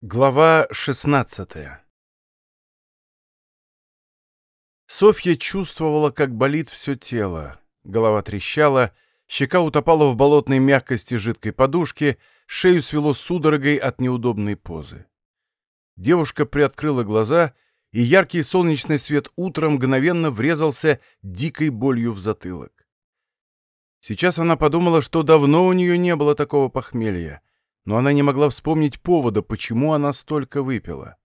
Глава 16 Софья чувствовала, как болит все тело. Голова трещала, щека утопала в болотной мягкости жидкой подушки, шею свело судорогой от неудобной позы. Девушка приоткрыла глаза, и яркий солнечный свет утром мгновенно врезался дикой болью в затылок. Сейчас она подумала, что давно у нее не было такого похмелья но она не могла вспомнить повода, почему она столько выпила.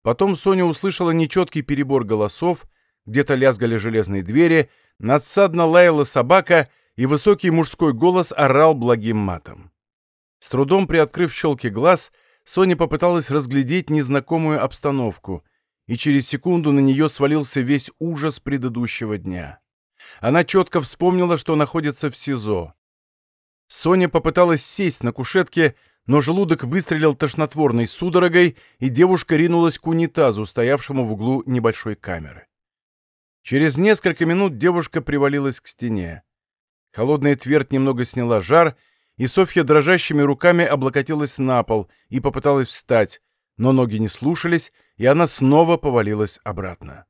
Потом Соня услышала нечеткий перебор голосов, где-то лязгали железные двери, надсадно лаяла собака, и высокий мужской голос орал благим матом. С трудом приоткрыв щелки глаз, Соня попыталась разглядеть незнакомую обстановку, и через секунду на нее свалился весь ужас предыдущего дня. Она четко вспомнила, что находится в СИЗО. Соня попыталась сесть на кушетке, но желудок выстрелил тошнотворной судорогой, и девушка ринулась к унитазу, стоявшему в углу небольшой камеры. Через несколько минут девушка привалилась к стене. Холодная твердь немного сняла жар, и Софья дрожащими руками облокотилась на пол и попыталась встать, но ноги не слушались, и она снова повалилась обратно.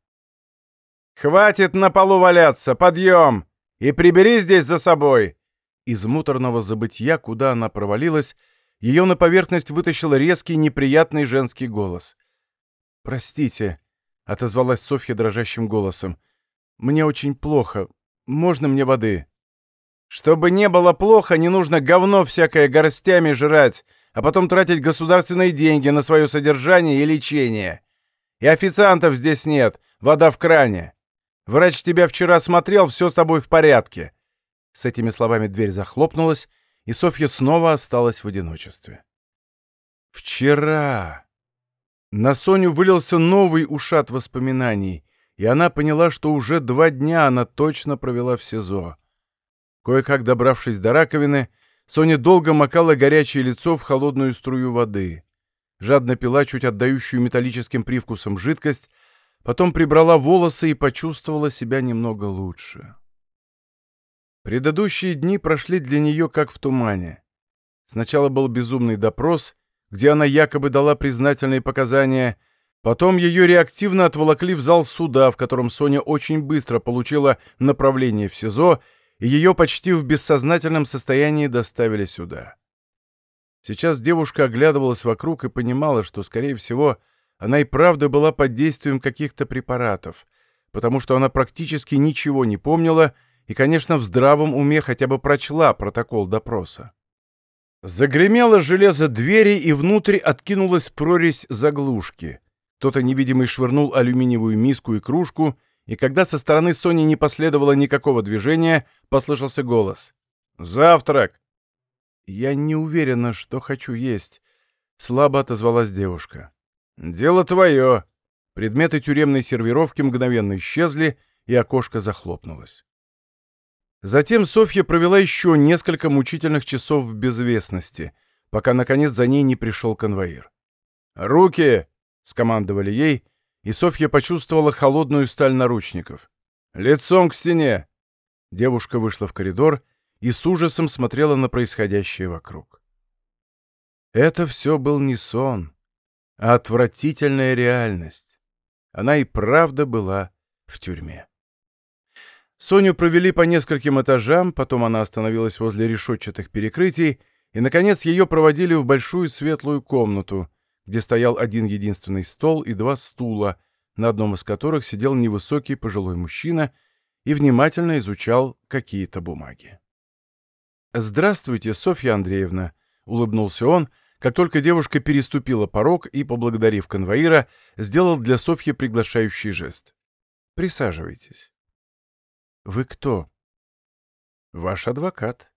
«Хватит на полу валяться! Подъем! И прибери здесь за собой!» Из муторного забытья, куда она провалилась, ее на поверхность вытащил резкий, неприятный женский голос. «Простите», — отозвалась Софья дрожащим голосом. «Мне очень плохо. Можно мне воды?» «Чтобы не было плохо, не нужно говно всякое горстями жрать, а потом тратить государственные деньги на свое содержание и лечение. И официантов здесь нет, вода в кране. Врач тебя вчера смотрел, все с тобой в порядке. С этими словами дверь захлопнулась, и Софья снова осталась в одиночестве. Вчера на Соню вылился новый ушат воспоминаний, и она поняла, что уже два дня она точно провела в СИЗО. Кое-как добравшись до раковины, Соня долго макала горячее лицо в холодную струю воды. Жадно пила чуть отдающую металлическим привкусом жидкость, потом прибрала волосы и почувствовала себя немного лучше. Предыдущие дни прошли для нее как в тумане. Сначала был безумный допрос, где она якобы дала признательные показания, потом ее реактивно отволокли в зал суда, в котором Соня очень быстро получила направление в СИЗО, и ее почти в бессознательном состоянии доставили сюда. Сейчас девушка оглядывалась вокруг и понимала, что, скорее всего, она и правда была под действием каких-то препаратов, потому что она практически ничего не помнила и, конечно, в здравом уме хотя бы прочла протокол допроса. Загремело железо двери, и внутрь откинулась прорезь заглушки. Кто-то невидимый швырнул алюминиевую миску и кружку, и когда со стороны Сони не последовало никакого движения, послышался голос. «Завтрак!» «Я не уверена, что хочу есть», — слабо отозвалась девушка. «Дело твое!» Предметы тюремной сервировки мгновенно исчезли, и окошко захлопнулось. Затем Софья провела еще несколько мучительных часов в безвестности, пока, наконец, за ней не пришел конвоир. «Руки!» — скомандовали ей, и Софья почувствовала холодную сталь наручников. «Лицом к стене!» Девушка вышла в коридор и с ужасом смотрела на происходящее вокруг. Это все был не сон, а отвратительная реальность. Она и правда была в тюрьме. Соню провели по нескольким этажам, потом она остановилась возле решетчатых перекрытий, и, наконец, ее проводили в большую светлую комнату, где стоял один единственный стол и два стула, на одном из которых сидел невысокий пожилой мужчина и внимательно изучал какие-то бумаги. «Здравствуйте, Софья Андреевна», — улыбнулся он, как только девушка переступила порог и, поблагодарив конвоира, сделал для Софьи приглашающий жест. «Присаживайтесь». «Вы кто?» «Ваш адвокат.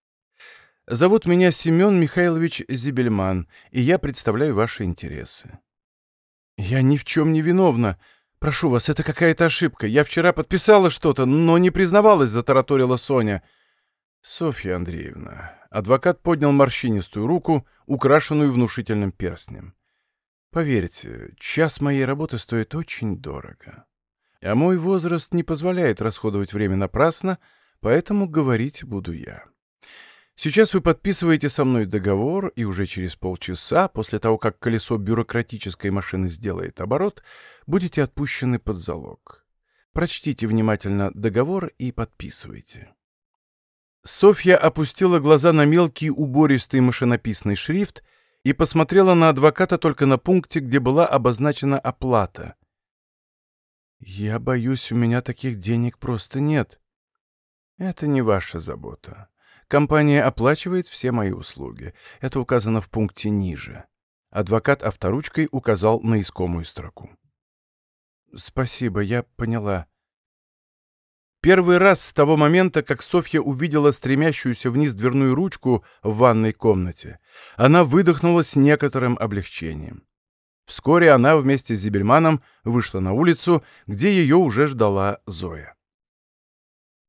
Зовут меня Семен Михайлович Зибельман, и я представляю ваши интересы». «Я ни в чем не виновна. Прошу вас, это какая-то ошибка. Я вчера подписала что-то, но не признавалась», — затараторила Соня. «Софья Андреевна». Адвокат поднял морщинистую руку, украшенную внушительным перстнем. «Поверьте, час моей работы стоит очень дорого. А мой возраст не позволяет расходовать время напрасно, поэтому говорить буду я. Сейчас вы подписываете со мной договор, и уже через полчаса, после того, как колесо бюрократической машины сделает оборот, будете отпущены под залог. Прочтите внимательно договор и подписывайте. Софья опустила глаза на мелкий убористый машинописный шрифт и посмотрела на адвоката только на пункте, где была обозначена оплата. «Я боюсь, у меня таких денег просто нет». «Это не ваша забота. Компания оплачивает все мои услуги. Это указано в пункте ниже. Адвокат авторучкой указал на искомую строку. Спасибо, я поняла. Первый раз с того момента, как Софья увидела стремящуюся вниз дверную ручку в ванной комнате, она выдохнула с некоторым облегчением. Вскоре она вместе с Зибельманом вышла на улицу, где ее уже ждала Зоя.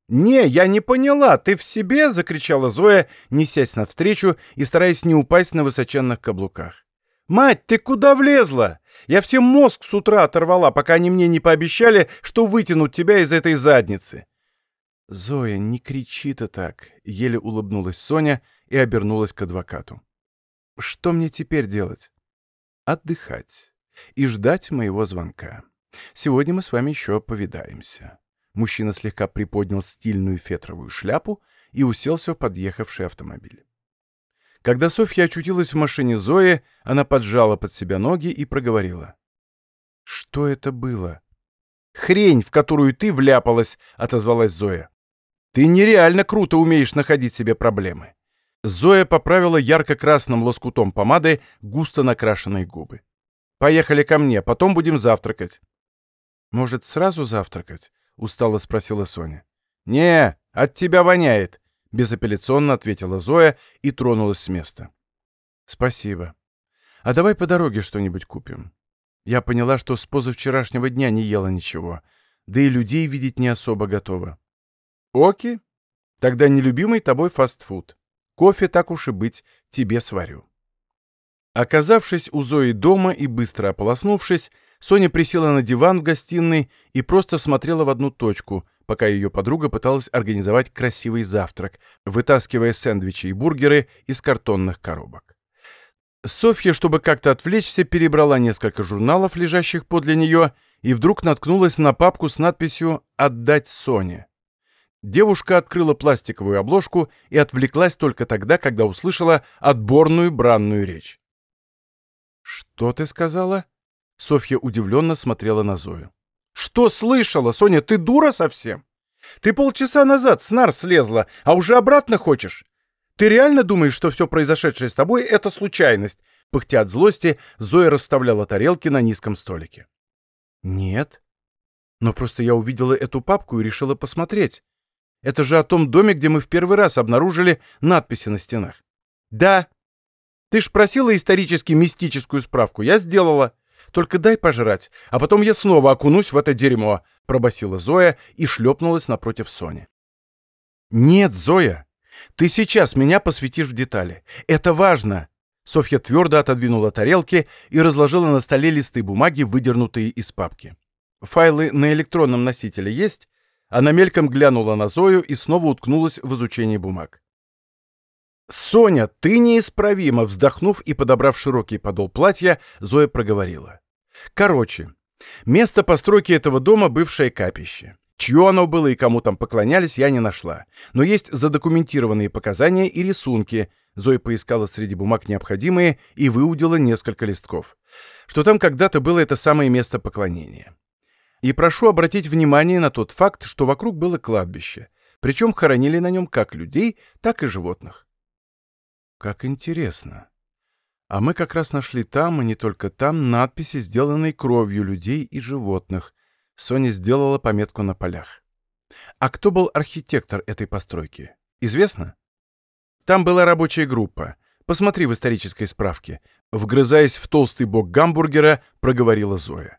«Не, я не поняла, ты в себе?» — закричала Зоя, несясь навстречу и стараясь не упасть на высоченных каблуках. «Мать, ты куда влезла? Я всем мозг с утра оторвала, пока они мне не пообещали, что вытянут тебя из этой задницы». «Зоя, не кричи ты так!» — еле улыбнулась Соня и обернулась к адвокату. «Что мне теперь делать?» «Отдыхать и ждать моего звонка. Сегодня мы с вами еще повидаемся». Мужчина слегка приподнял стильную фетровую шляпу и уселся в подъехавший автомобиль. Когда Софья очутилась в машине Зои, она поджала под себя ноги и проговорила. «Что это было?» «Хрень, в которую ты вляпалась», — отозвалась Зоя. «Ты нереально круто умеешь находить себе проблемы». Зоя поправила ярко-красным лоскутом помады густо накрашенные губы. «Поехали ко мне, потом будем завтракать». «Может, сразу завтракать?» — устало спросила Соня. «Не, от тебя воняет», — безапелляционно ответила Зоя и тронулась с места. «Спасибо. А давай по дороге что-нибудь купим. Я поняла, что с позавчерашнего дня не ела ничего, да и людей видеть не особо готова». «Оки, тогда нелюбимый тобой фастфуд. Кофе, так уж и быть, тебе сварю». Оказавшись у Зои дома и быстро ополоснувшись, Соня присела на диван в гостиной и просто смотрела в одну точку, пока ее подруга пыталась организовать красивый завтрак, вытаскивая сэндвичи и бургеры из картонных коробок. Софья, чтобы как-то отвлечься, перебрала несколько журналов, лежащих подле нее, и вдруг наткнулась на папку с надписью «Отдать Соне». Девушка открыла пластиковую обложку и отвлеклась только тогда, когда услышала отборную бранную речь. «Что ты сказала?» Софья удивленно смотрела на Зою. «Что слышала, Соня? Ты дура совсем? Ты полчаса назад с нар слезла, а уже обратно хочешь? Ты реально думаешь, что все произошедшее с тобой — это случайность?» Пыхтя от злости, Зоя расставляла тарелки на низком столике. «Нет. Но просто я увидела эту папку и решила посмотреть. Это же о том доме, где мы в первый раз обнаружили надписи на стенах». «Да. Ты ж просила исторически-мистическую справку. Я сделала. Только дай пожрать, а потом я снова окунусь в это дерьмо», — пробасила Зоя и шлепнулась напротив Сони. «Нет, Зоя, ты сейчас меня посвятишь в детали. Это важно!» Софья твердо отодвинула тарелки и разложила на столе листы бумаги, выдернутые из папки. «Файлы на электронном носителе есть?» Она мельком глянула на Зою и снова уткнулась в изучение бумаг. «Соня, ты неисправима!» Вздохнув и подобрав широкий подол платья, Зоя проговорила. «Короче, место постройки этого дома — бывшее капище. Чье оно было и кому там поклонялись, я не нашла. Но есть задокументированные показания и рисунки. Зоя поискала среди бумаг необходимые и выудила несколько листков. Что там когда-то было это самое место поклонения. И прошу обратить внимание на тот факт, что вокруг было кладбище. Причем хоронили на нем как людей, так и животных. Как интересно. А мы как раз нашли там, и не только там, надписи, сделанные кровью людей и животных. Соня сделала пометку на полях. А кто был архитектор этой постройки? Известно? Там была рабочая группа. Посмотри в исторической справке. Вгрызаясь в толстый бок гамбургера, проговорила Зоя.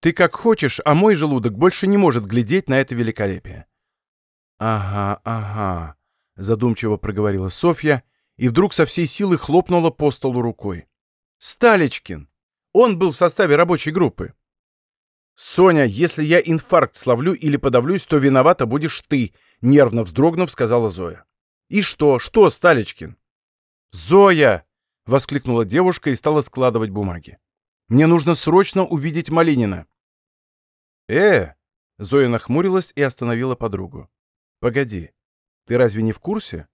Ты как хочешь, а мой желудок больше не может глядеть на это великолепие. Ага, ага, задумчиво проговорила Софья и вдруг со всей силы хлопнула по столу рукой. «Сталичкин! Он был в составе рабочей группы!» «Соня, если я инфаркт словлю или подавлюсь, то виновата будешь ты», — нервно вздрогнув, сказала Зоя. И что? Что, Сталичкин? Зоя! воскликнула девушка и стала складывать бумаги. Мне нужно срочно увидеть Малинина. Э! Зоя нахмурилась и остановила подругу. Погоди, ты разве не в курсе?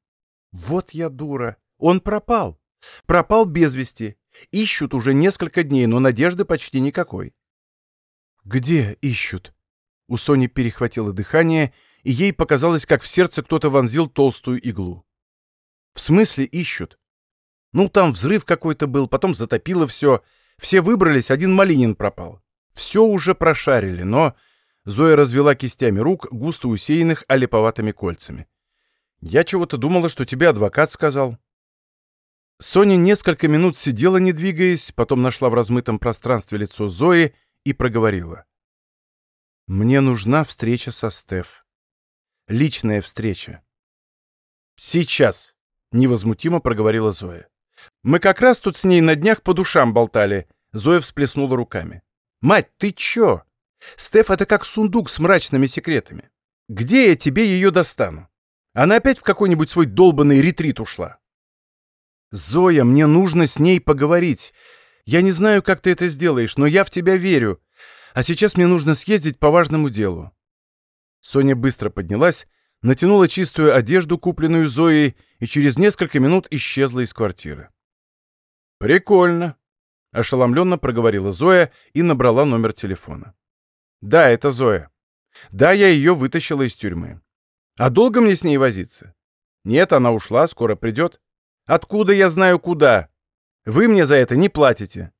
Вот я дура. Он пропал. Пропал без вести. Ищут уже несколько дней, но надежды почти никакой. Где ищут? У Сони перехватило дыхание, и ей показалось, как в сердце кто-то вонзил толстую иглу. В смысле ищут? Ну, там взрыв какой-то был, потом затопило все. Все выбрались, один Малинин пропал. Все уже прошарили, но... Зоя развела кистями рук, густо усеянных олиповатыми кольцами. «Я чего-то думала, что тебе адвокат сказал». Соня несколько минут сидела, не двигаясь, потом нашла в размытом пространстве лицо Зои и проговорила. «Мне нужна встреча со Стеф. Личная встреча». «Сейчас», — невозмутимо проговорила Зоя. «Мы как раз тут с ней на днях по душам болтали», — Зоя всплеснула руками. «Мать, ты чё? Стеф — это как сундук с мрачными секретами. Где я тебе ее достану? Она опять в какой-нибудь свой долбанный ретрит ушла». «Зоя, мне нужно с ней поговорить. Я не знаю, как ты это сделаешь, но я в тебя верю. А сейчас мне нужно съездить по важному делу». Соня быстро поднялась, натянула чистую одежду, купленную Зоей, и через несколько минут исчезла из квартиры. «Прикольно», — ошеломленно проговорила Зоя и набрала номер телефона. «Да, это Зоя. Да, я ее вытащила из тюрьмы. А долго мне с ней возиться? Нет, она ушла, скоро придет. Откуда я знаю куда? Вы мне за это не платите.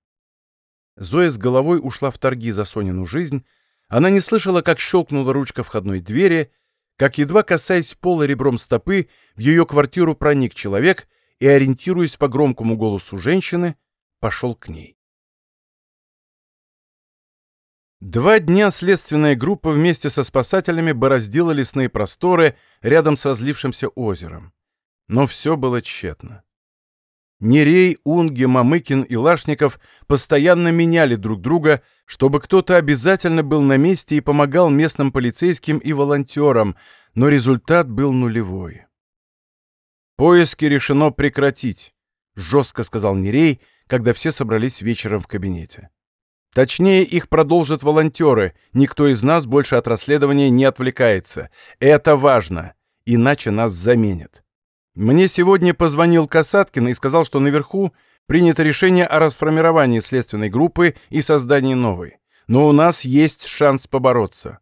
Зоя с головой ушла в торги за Сонину жизнь. Она не слышала, как щелкнула ручка входной двери, как, едва касаясь пола ребром стопы, в ее квартиру проник человек и, ориентируясь по громкому голосу женщины, пошел к ней. Два дня следственная группа вместе со спасателями бороздила лесные просторы рядом с разлившимся озером. Но все было тщетно. Нерей, Унги, Мамыкин и Лашников постоянно меняли друг друга, чтобы кто-то обязательно был на месте и помогал местным полицейским и волонтерам, но результат был нулевой. «Поиски решено прекратить», — жестко сказал Нерей, когда все собрались вечером в кабинете. «Точнее, их продолжат волонтеры, никто из нас больше от расследования не отвлекается. Это важно, иначе нас заменят». Мне сегодня позвонил Касаткин и сказал, что наверху принято решение о расформировании следственной группы и создании новой. Но у нас есть шанс побороться.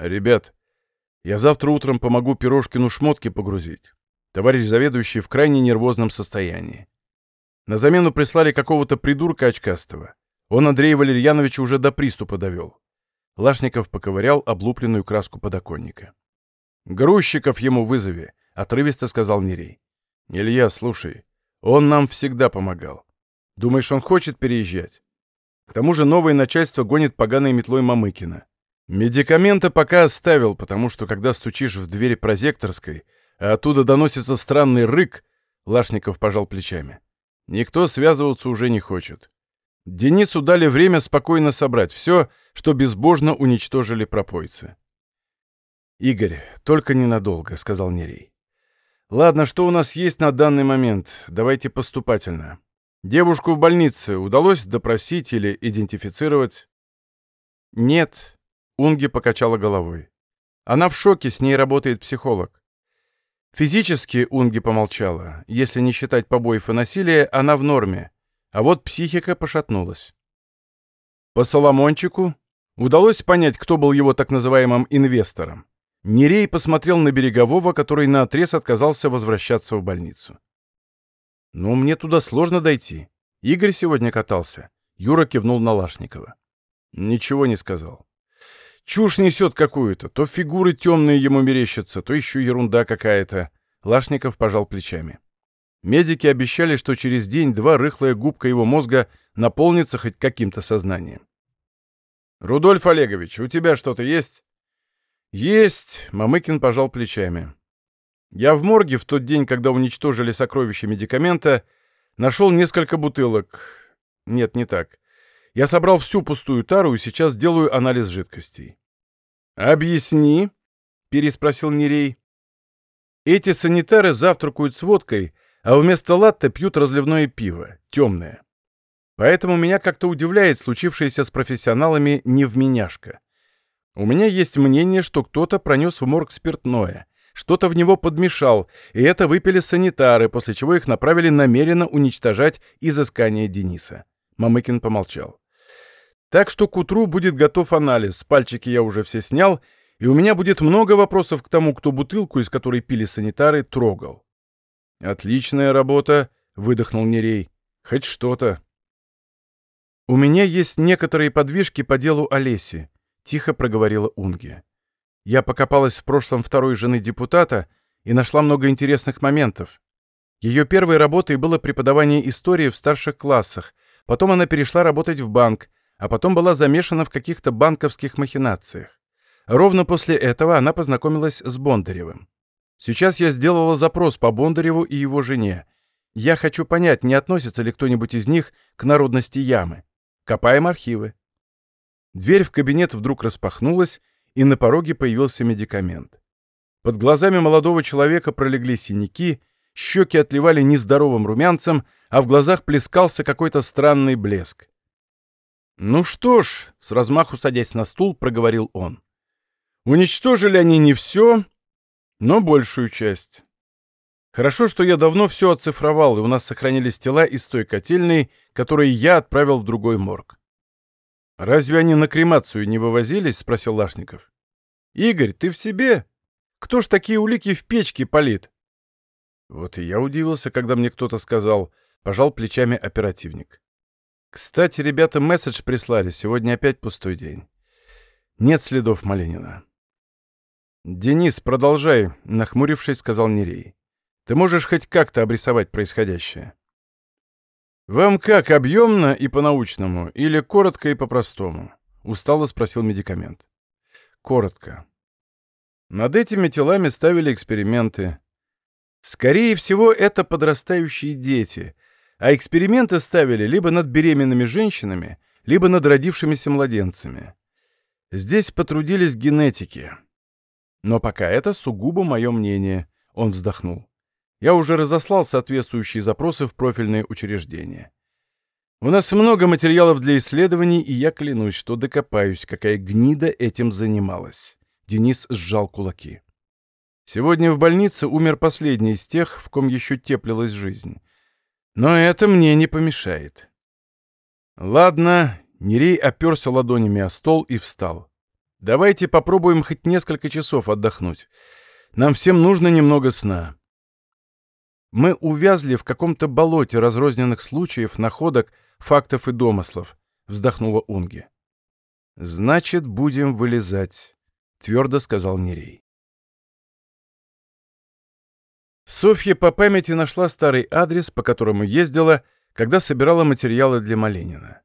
Ребят, я завтра утром помогу Пирожкину шмотки погрузить. Товарищ заведующий в крайне нервозном состоянии. На замену прислали какого-то придурка очкастого. Он Андрея Валерьяновича уже до приступа довел. Лашников поковырял облупленную краску подоконника. «Грузчиков ему вызови. — отрывисто сказал Нерей. «Илья, слушай, он нам всегда помогал. Думаешь, он хочет переезжать? К тому же новое начальство гонит поганой метлой Мамыкина. Медикаменты пока оставил, потому что, когда стучишь в двери прозекторской, а оттуда доносится странный рык, Лашников пожал плечами. Никто связываться уже не хочет. Денису дали время спокойно собрать все, что безбожно уничтожили пропойцы. «Игорь, только ненадолго», — сказал Нерей. Ладно, что у нас есть на данный момент? Давайте поступательно. Девушку в больнице удалось допросить или идентифицировать? Нет, Унги покачала головой. Она в шоке, с ней работает психолог. Физически Унги помолчала. Если не считать побоев и насилия, она в норме. А вот психика пошатнулась. По Соломончику удалось понять, кто был его так называемым инвестором. Нерей посмотрел на Берегового, который наотрез отказался возвращаться в больницу. «Ну, мне туда сложно дойти. Игорь сегодня катался». Юра кивнул на Лашникова. Ничего не сказал. Чушь несет какую-то. То фигуры темные ему мерещатся, то еще ерунда какая-то. Лашников пожал плечами. Медики обещали, что через день-два рыхлая губка его мозга наполнится хоть каким-то сознанием. «Рудольф Олегович, у тебя что-то есть?» «Есть!» — Мамыкин пожал плечами. «Я в морге в тот день, когда уничтожили сокровища медикамента, нашел несколько бутылок. Нет, не так. Я собрал всю пустую тару и сейчас делаю анализ жидкостей». «Объясни?» — переспросил Нерей. Эти санитары завтракают с водкой, а вместо латте пьют разливное пиво, темное. Поэтому меня как-то удивляет случившееся с профессионалами невменяшка. У меня есть мнение, что кто-то пронес в морг спиртное, что-то в него подмешал, и это выпили санитары, после чего их направили намеренно уничтожать изыскание Дениса. Мамыкин помолчал. Так что к утру будет готов анализ, пальчики я уже все снял, и у меня будет много вопросов к тому, кто бутылку, из которой пили санитары, трогал. «Отличная работа», — выдохнул Нерей. «Хоть что-то». «У меня есть некоторые подвижки по делу Олеси», — тихо проговорила Унге. «Я покопалась в прошлом второй жены депутата и нашла много интересных моментов. Ее первой работой было преподавание истории в старших классах, потом она перешла работать в банк, а потом была замешана в каких-то банковских махинациях. Ровно после этого она познакомилась с Бондаревым. Сейчас я сделала запрос по Бондареву и его жене. Я хочу понять, не относится ли кто-нибудь из них к народности Ямы. Копаем архивы. Дверь в кабинет вдруг распахнулась, и на пороге появился медикамент. Под глазами молодого человека пролегли синяки, щеки отливали нездоровым румянцем, а в глазах плескался какой-то странный блеск. «Ну что ж», — с размаху садясь на стул, проговорил он. «Уничтожили они не все, но большую часть. Хорошо, что я давно все оцифровал, и у нас сохранились тела из той котельной, которые я отправил в другой морг. «Разве они на кремацию не вывозились?» — спросил Лашников. «Игорь, ты в себе? Кто ж такие улики в печке палит?» Вот и я удивился, когда мне кто-то сказал, пожал плечами оперативник. Кстати, ребята месседж прислали, сегодня опять пустой день. Нет следов Малинина. «Денис, продолжай», — нахмурившись, сказал Нерей. «Ты можешь хоть как-то обрисовать происходящее?» «Вам как, объемно и по-научному, или коротко и по-простому?» — устало спросил медикамент. «Коротко. Над этими телами ставили эксперименты. Скорее всего, это подрастающие дети, а эксперименты ставили либо над беременными женщинами, либо над родившимися младенцами. Здесь потрудились генетики. Но пока это сугубо мое мнение, он вздохнул. Я уже разослал соответствующие запросы в профильные учреждения. У нас много материалов для исследований, и я клянусь, что докопаюсь, какая гнида этим занималась. Денис сжал кулаки. Сегодня в больнице умер последний из тех, в ком еще теплилась жизнь. Но это мне не помешает. Ладно, Нерей оперся ладонями о стол и встал. Давайте попробуем хоть несколько часов отдохнуть. Нам всем нужно немного сна. Мы увязли в каком-то болоте разрозненных случаев, находок, фактов и домыслов, вздохнула Унги. Значит, будем вылезать, твердо сказал Нерей. Софья по памяти нашла старый адрес, по которому ездила, когда собирала материалы для Маленина.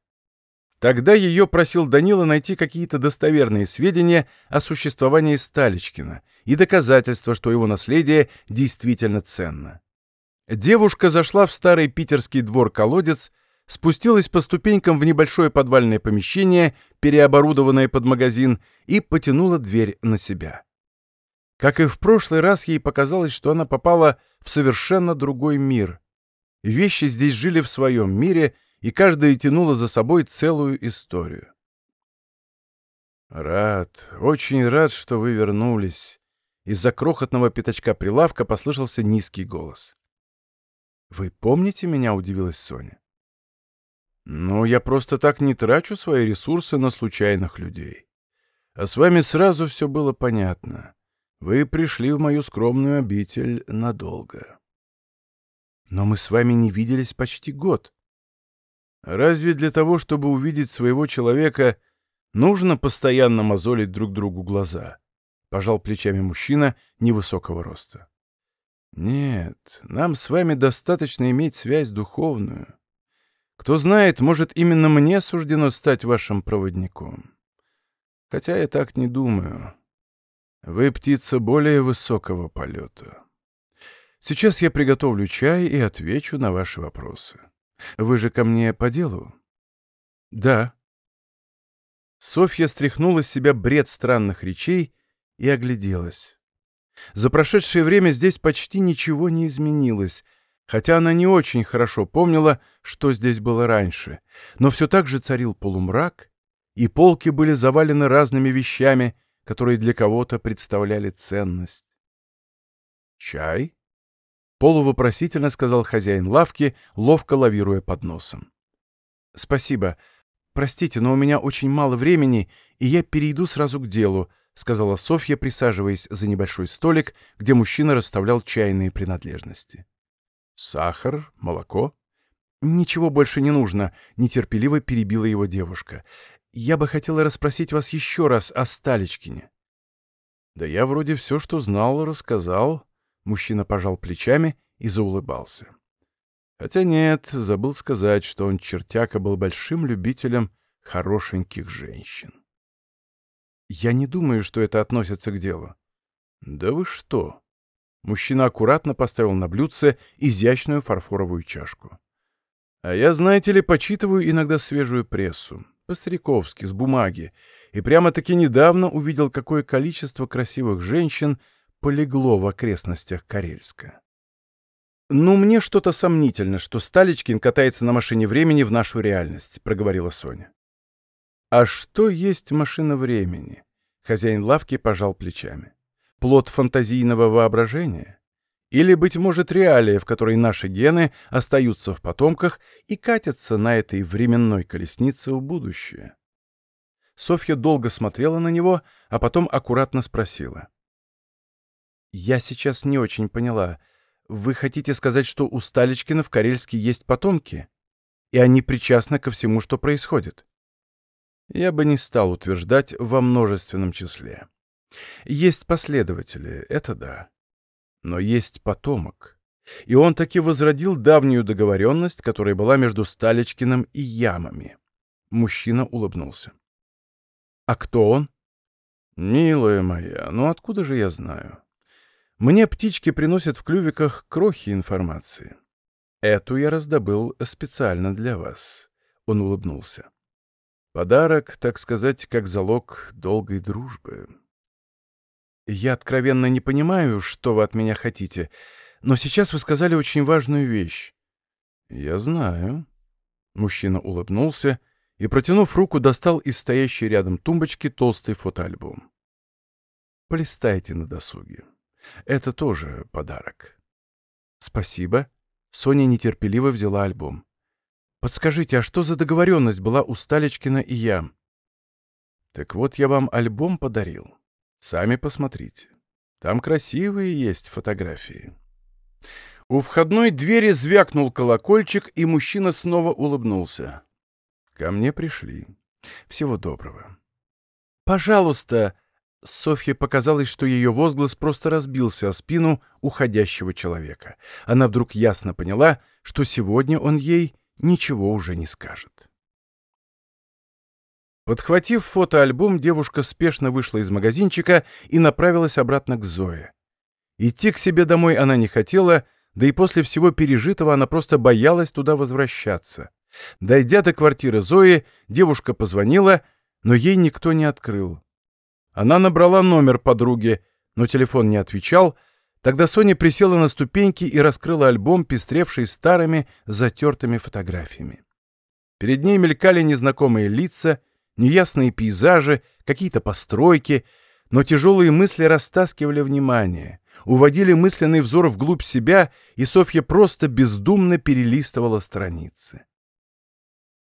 Тогда ее просил Данила найти какие-то достоверные сведения о существовании Сталичкина и доказательства, что его наследие действительно ценно. Девушка зашла в старый питерский двор-колодец, спустилась по ступенькам в небольшое подвальное помещение, переоборудованное под магазин, и потянула дверь на себя. Как и в прошлый раз, ей показалось, что она попала в совершенно другой мир. Вещи здесь жили в своем мире, и каждая тянула за собой целую историю. «Рад, очень рад, что вы вернулись». Из-за крохотного пятачка прилавка послышался низкий голос. «Вы помните меня?» — удивилась Соня. «Ну, я просто так не трачу свои ресурсы на случайных людей. А с вами сразу все было понятно. Вы пришли в мою скромную обитель надолго. Но мы с вами не виделись почти год. Разве для того, чтобы увидеть своего человека, нужно постоянно мозолить друг другу глаза? Пожал плечами мужчина невысокого роста. Нет, нам с вами достаточно иметь связь духовную. Кто знает, может, именно мне суждено стать вашим проводником. Хотя я так не думаю. Вы птица более высокого полета. Сейчас я приготовлю чай и отвечу на ваши вопросы. Вы же ко мне по делу? Да. Софья стряхнула с себя бред странных речей и огляделась. За прошедшее время здесь почти ничего не изменилось, хотя она не очень хорошо помнила, что здесь было раньше, но все так же царил полумрак, и полки были завалены разными вещами, которые для кого-то представляли ценность. «Чай?» — полувопросительно сказал хозяин лавки, ловко лавируя под носом. «Спасибо. Простите, но у меня очень мало времени, и я перейду сразу к делу», — сказала Софья, присаживаясь за небольшой столик, где мужчина расставлял чайные принадлежности. «Сахар? Молоко?» «Ничего больше не нужно», — нетерпеливо перебила его девушка. «Я бы хотела расспросить вас еще раз о Сталичкине». «Да я вроде все, что знал, рассказал», — мужчина пожал плечами и заулыбался. Хотя нет, забыл сказать, что он чертяка был большим любителем хорошеньких женщин. Я не думаю, что это относится к делу. Да вы что? Мужчина аккуратно поставил на блюдце изящную фарфоровую чашку. А я, знаете ли, почитываю иногда свежую прессу. По-стариковски, с бумаги. И прямо-таки недавно увидел, какое количество красивых женщин полегло в окрестностях Карельска. «Ну, мне что-то сомнительно, что Сталичкин катается на машине времени в нашу реальность», — проговорила Соня. «А что есть машина времени?» Хозяин лавки пожал плечами. «Плод фантазийного воображения? Или, быть может, реалия, в которой наши гены остаются в потомках и катятся на этой временной колеснице в будущее?» Софья долго смотрела на него, а потом аккуратно спросила. «Я сейчас не очень поняла. Вы хотите сказать, что у Сталичкина в Карельске есть потомки? И они причастны ко всему, что происходит? Я бы не стал утверждать во множественном числе. Есть последователи, это да. Но есть потомок. И он таки возродил давнюю договоренность, которая была между Сталичкиным и Ямами. Мужчина улыбнулся. «А кто он?» «Милая моя, ну откуда же я знаю? Мне птички приносят в клювиках крохи информации. Эту я раздобыл специально для вас. Он улыбнулся. Подарок, так сказать, как залог долгой дружбы. Я откровенно не понимаю, что вы от меня хотите, но сейчас вы сказали очень важную вещь. Я знаю. Мужчина улыбнулся и, протянув руку, достал из стоящей рядом тумбочки толстый фотоальбом. Полистайте на досуге. Это тоже подарок. Спасибо. Соня нетерпеливо взяла альбом. Подскажите, а что за договоренность была у Сталичкина и я? Так вот, я вам альбом подарил. Сами посмотрите. Там красивые есть фотографии. У входной двери звякнул колокольчик, и мужчина снова улыбнулся. Ко мне пришли. Всего доброго. «Пожалуйста!» Софье показалось, что ее возглас просто разбился о спину уходящего человека. Она вдруг ясно поняла, что сегодня он ей ничего уже не скажет. Подхватив фотоальбом, девушка спешно вышла из магазинчика и направилась обратно к Зое. Идти к себе домой она не хотела, да и после всего пережитого она просто боялась туда возвращаться. Дойдя до квартиры Зои, девушка позвонила, но ей никто не открыл. Она набрала номер подруги, но телефон не отвечал. Тогда Соня присела на ступеньки и раскрыла альбом, пестревший старыми, затертыми фотографиями. Перед ней мелькали незнакомые лица, неясные пейзажи, какие-то постройки, но тяжелые мысли растаскивали внимание, уводили мысленный взор вглубь себя, и Софья просто бездумно перелистывала страницы.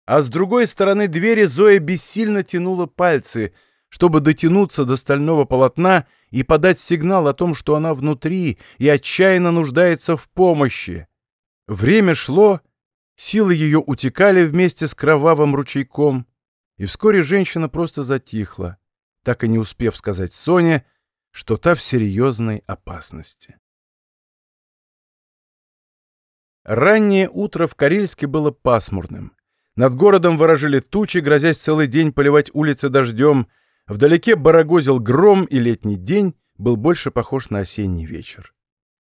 А с другой стороны двери Зоя бессильно тянула пальцы — чтобы дотянуться до стального полотна и подать сигнал о том, что она внутри и отчаянно нуждается в помощи. Время шло, силы ее утекали вместе с кровавым ручейком, и вскоре женщина просто затихла, так и не успев сказать Соне, что та в серьезной опасности. Раннее утро в Карельске было пасмурным. Над городом ворожили тучи, грозясь целый день поливать улицы дождем, Вдалеке барагозил гром, и летний день был больше похож на осенний вечер.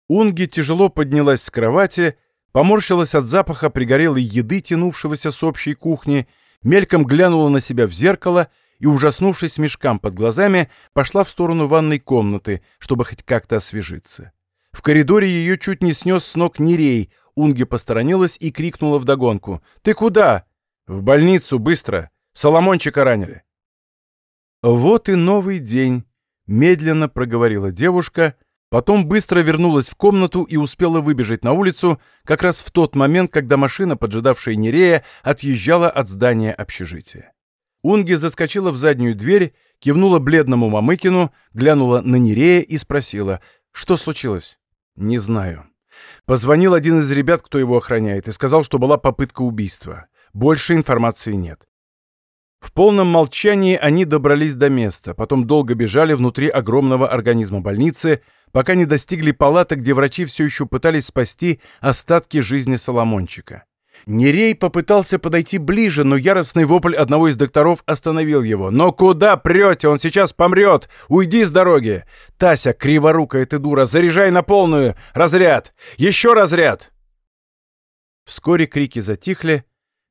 Унги тяжело поднялась с кровати, поморщилась от запаха пригорелой еды, тянувшегося с общей кухни, мельком глянула на себя в зеркало и, ужаснувшись мешкам под глазами, пошла в сторону ванной комнаты, чтобы хоть как-то освежиться. В коридоре ее чуть не снес с ног Нерей, Унги посторонилась и крикнула вдогонку. «Ты куда?» «В больницу, быстро! Соломончика ранили!» «Вот и новый день», — медленно проговорила девушка, потом быстро вернулась в комнату и успела выбежать на улицу как раз в тот момент, когда машина, поджидавшая Нерея, отъезжала от здания общежития. Унги заскочила в заднюю дверь, кивнула бледному Мамыкину, глянула на Нерея и спросила, что случилось. «Не знаю». Позвонил один из ребят, кто его охраняет, и сказал, что была попытка убийства. Больше информации нет. В полном молчании они добрались до места, потом долго бежали внутри огромного организма больницы, пока не достигли палаты, где врачи все еще пытались спасти остатки жизни Соломончика. Нерей попытался подойти ближе, но яростный вопль одного из докторов остановил его. «Но куда прете? Он сейчас помрет! Уйди с дороги! Тася, криворукая ты дура, заряжай на полную! Разряд! Еще разряд!» Вскоре крики затихли,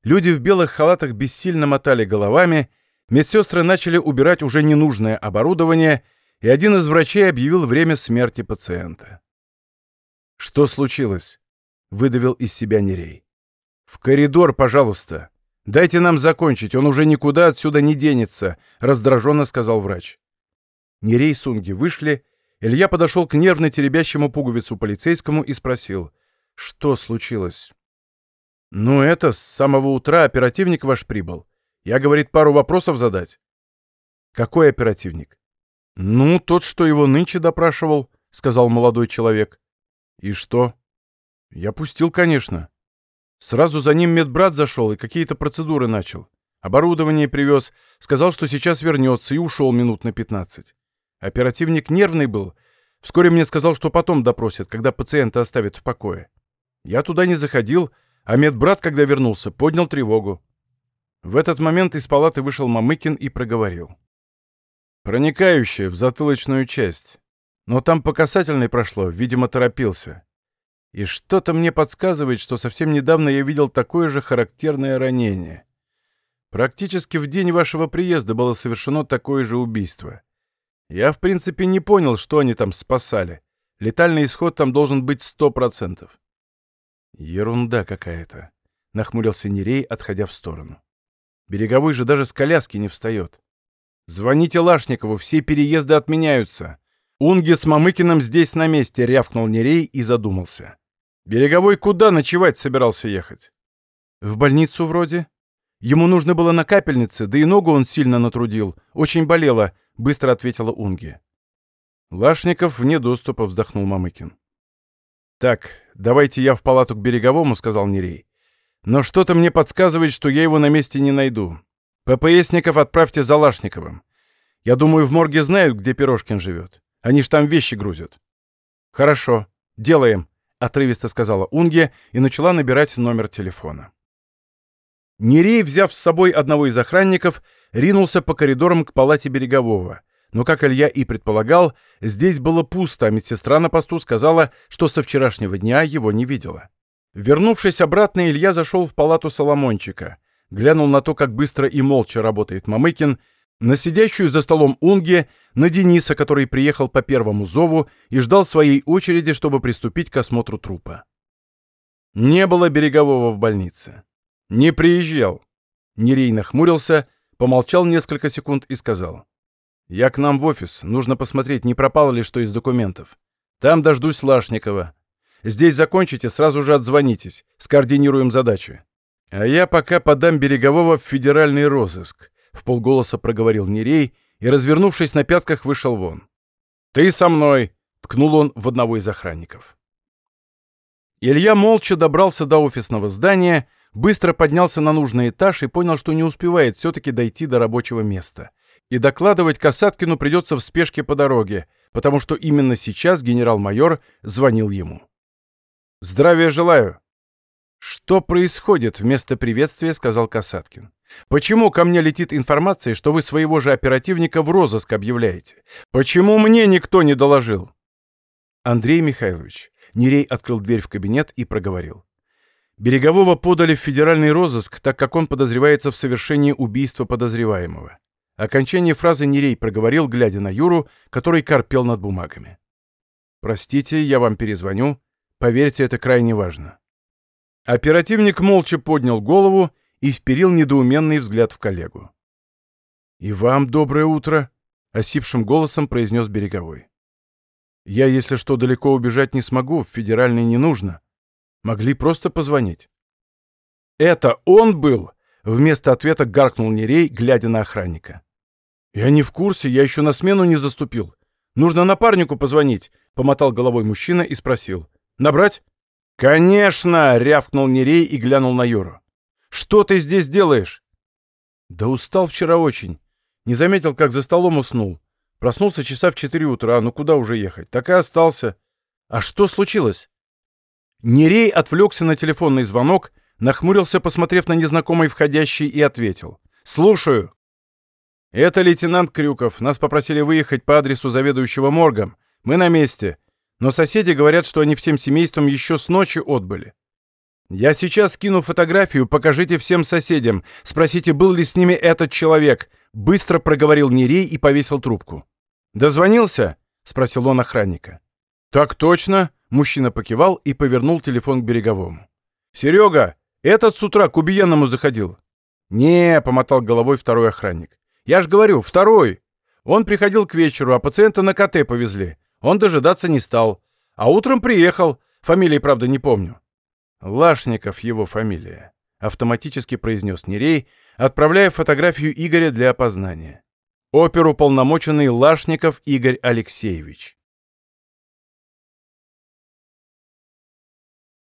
люди в белых халатах бессильно мотали головами, медсестры начали убирать уже ненужное оборудование, и один из врачей объявил время смерти пациента. «Что случилось?» — выдавил из себя Нерей. «В коридор, пожалуйста. Дайте нам закончить, он уже никуда отсюда не денется», — раздраженно сказал врач. Нерей и Сунги вышли, Илья подошел к нервно теребящему пуговицу полицейскому и спросил, что случилось. «Ну это, с самого утра оперативник ваш прибыл. Я, говорит, пару вопросов задать». «Какой оперативник?» «Ну, тот, что его нынче допрашивал», — сказал молодой человек. «И что?» «Я пустил, конечно. Сразу за ним медбрат зашел и какие-то процедуры начал. Оборудование привез, сказал, что сейчас вернется, и ушел минут на пятнадцать. Оперативник нервный был. Вскоре мне сказал, что потом допросят, когда пациента оставят в покое. Я туда не заходил, а медбрат, когда вернулся, поднял тревогу. В этот момент из палаты вышел Мамыкин и проговорил. Проникающее в затылочную часть. Но там по касательной прошло, видимо, торопился. И что-то мне подсказывает, что совсем недавно я видел такое же характерное ранение. Практически в день вашего приезда было совершено такое же убийство. Я, в принципе, не понял, что они там спасали. Летальный исход там должен быть сто процентов. Ерунда какая-то, — нахмурился Нерей, отходя в сторону. Береговой же даже с коляски не встает. Звоните Лашникову, все переезды отменяются. Унги с Мамыкиным здесь на месте, — рявкнул Нерей и задумался. Береговой куда ночевать собирался ехать? В больницу вроде. Ему нужно было на капельнице, да и ногу он сильно натрудил. Очень болело, быстро ответила Унги. Лашников вне доступа, вздохнул Мамыкин. Так, давайте я в палату к Береговому, сказал Нерей. Но что-то мне подсказывает, что я его на месте не найду. ППСников отправьте за Лашниковым. Я думаю, в морге знают, где Пирожкин живет. Они ж там вещи грузят. Хорошо, делаем, — отрывисто сказала Унге и начала набирать номер телефона. Нерей, взяв с собой одного из охранников, ринулся по коридорам к палате Берегового. Но, как Илья и предполагал, здесь было пусто, а медсестра на посту сказала, что со вчерашнего дня его не видела. Вернувшись обратно, Илья зашел в палату Соломончика, глянул на то, как быстро и молча работает Мамыкин, на сидящую за столом Унге, на Дениса, который приехал по первому зову и ждал своей очереди, чтобы приступить к осмотру трупа. Не было Берегового в больнице. Не приезжал. Нерей нахмурился, помолчал несколько секунд и сказал. «Я к нам в офис. Нужно посмотреть, не пропало ли что из документов. Там дождусь Лашникова. Здесь закончите, сразу же отзвонитесь. Скоординируем задачи. А я пока подам Берегового в федеральный розыск в полголоса проговорил Нерей и, развернувшись на пятках, вышел вон. «Ты со мной!» — ткнул он в одного из охранников. Илья молча добрался до офисного здания, быстро поднялся на нужный этаж и понял, что не успевает все-таки дойти до рабочего места. И докладывать Касаткину придется в спешке по дороге, потому что именно сейчас генерал-майор звонил ему. «Здравия желаю!» «Что происходит?» — вместо приветствия сказал Касаткин. Почему ко мне летит информация, что вы своего же оперативника в розыск объявляете? Почему мне никто не доложил?» Андрей Михайлович. Нерей открыл дверь в кабинет и проговорил. Берегового подали в федеральный розыск, так как он подозревается в совершении убийства подозреваемого. Окончание фразы Нерей проговорил, глядя на Юру, который корпел над бумагами. «Простите, я вам перезвоню. Поверьте, это крайне важно». Оперативник молча поднял голову и вперил недоуменный взгляд в коллегу. «И вам доброе утро», — осипшим голосом произнес Береговой. «Я, если что, далеко убежать не смогу, в федеральный не нужно. Могли просто позвонить». «Это он был?» — вместо ответа гаркнул Нерей, глядя на охранника. «Я не в курсе, я еще на смену не заступил. Нужно напарнику позвонить», — помотал головой мужчина и спросил. «Набрать?» «Конечно!» — рявкнул Нерей и глянул на Юру. «Что ты здесь делаешь?» «Да устал вчера очень. Не заметил, как за столом уснул. Проснулся часа в четыре утра, ну куда уже ехать? Так и остался. А что случилось?» Нерей отвлекся на телефонный звонок, нахмурился, посмотрев на незнакомый входящий, и ответил. «Слушаю». «Это лейтенант Крюков. Нас попросили выехать по адресу заведующего моргом. Мы на месте. Но соседи говорят, что они всем семейством еще с ночи отбыли. Я сейчас скину фотографию, покажите всем соседям. Спросите, был ли с ними этот человек. Быстро проговорил Нерей и повесил трубку. «Дозвонился?» — спросил он охранника. «Так точно!» — мужчина покивал и повернул телефон к береговому. «Серега, этот с утра к убиенному заходил». «Не», — помотал головой второй охранник. «Я ж говорю, второй. Он приходил к вечеру, а пациента на КТ повезли. Он дожидаться не стал. А утром приехал. Фамилии, правда, не помню. Лашников его фамилия. Автоматически произнес Нерей, отправляя фотографию Игоря для опознания. Оперуполномоченный Лашников Игорь Алексеевич.